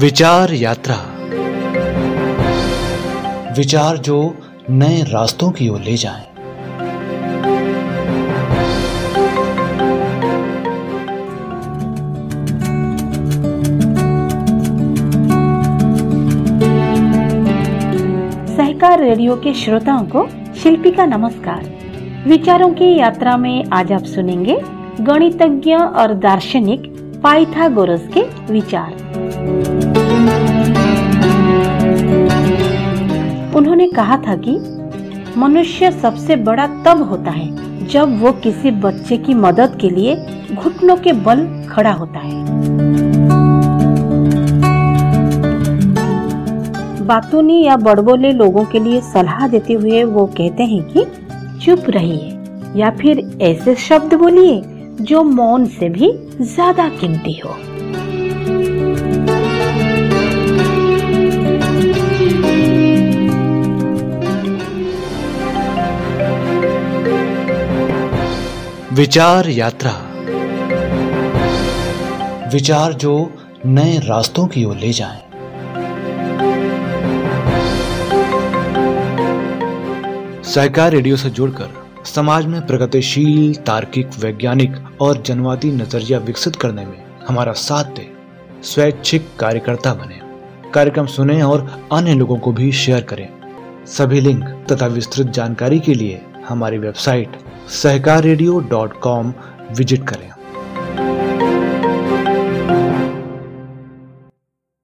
विचार यात्रा। विचार जो नए रास्तों की ओर ले जाएँ। सहकार रेडियो के श्रोताओं को शिल्पी का नमस्कार। विचारों की यात्रा में आज आप सुनेंगे गणितज्ञ और दार्शनिक पाइथागोरस के विचार। उन्होंने कहा था कि मनुष्य सबसे बड़ा तब होता है जब वो किसी बच्चे की मदद के लिए घुटनों के बल खड़ा होता है। बातूनी या बड़बोले लोगों के लिए सलाह देते हुए वो कहते हैं कि चुप रहिए या फिर ऐसे शब्द बोलिए जो मौन से भी ज़्यादा कीमती हो। विचार यात्रा। विचार जो नए रास्तों की ओर ले जाएँ। सहकार रेडियो से जुड़कर समाज में प्रगतिशील, तार्किक, वैज्ञानिक और जनवादी नज़रिया विकसित करने में हमारा साथ दे। स्वैच्छिक कार्यकर्ता बने। कार्यक्रम सुने और अन्य लोगों को भी शेयर करें। सभी लिंक तथा विस्तृत जानकारी के लिए हमारी वेबसाइट सहकार विज़िट करें।